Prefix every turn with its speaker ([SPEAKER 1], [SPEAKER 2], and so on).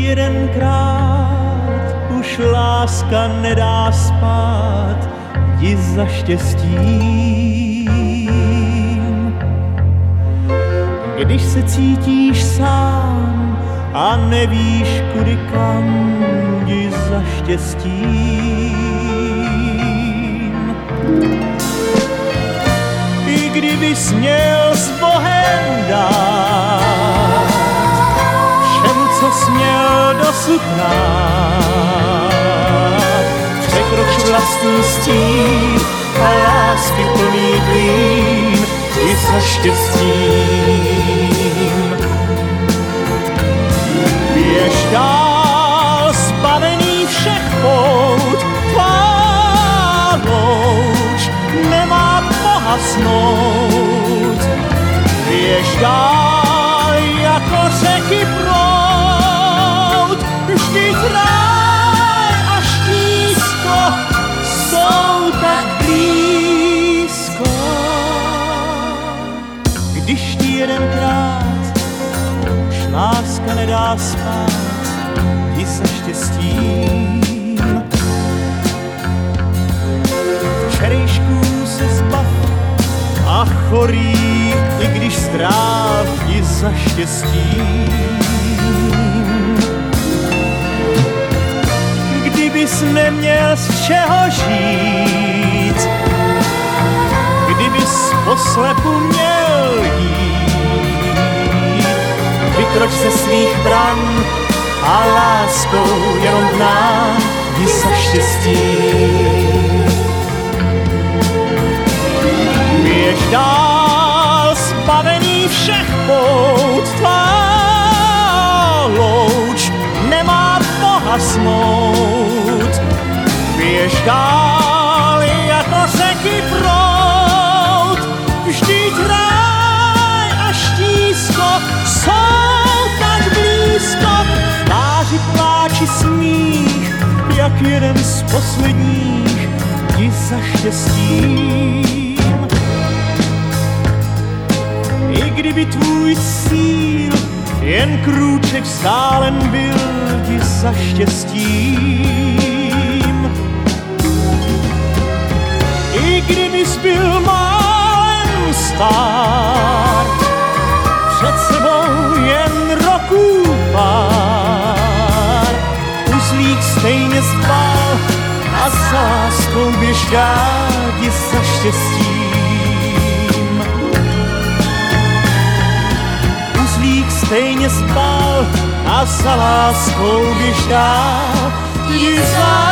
[SPEAKER 1] jedenkrát už láska nedá spát, jdi za štěstím. Když se cítíš sám a nevíš kudy kam, jdi za štěstím. I kdybys měl s dosud rád, překroč vlastní stín a lásky plný klín i za štěstím. Běž dál, zbavený všech pout, tvá louč nemá pohasnout. Běž dál, láska nedá spát, jdi se štěstím. Včerejšků se zbav a chorý, i když stráv, jdi za štěstím. Kdybys neměl z čeho žít, kdybys poslepu vykroč ze svých bran a láskou jenom k nám jdi za štěstím. Běž dál, zbavený všech pout, tvá louč nemá pohasnout. Běž dál, jeden z posledních, jdi za štěstím. I kdyby tvůj cíl jen krůček vzdálen byl ti za štěstím. I kdybys byl málem stár, před láskou běž ti za štěstím. Uzlík stejně spal a za láskou běž ti za.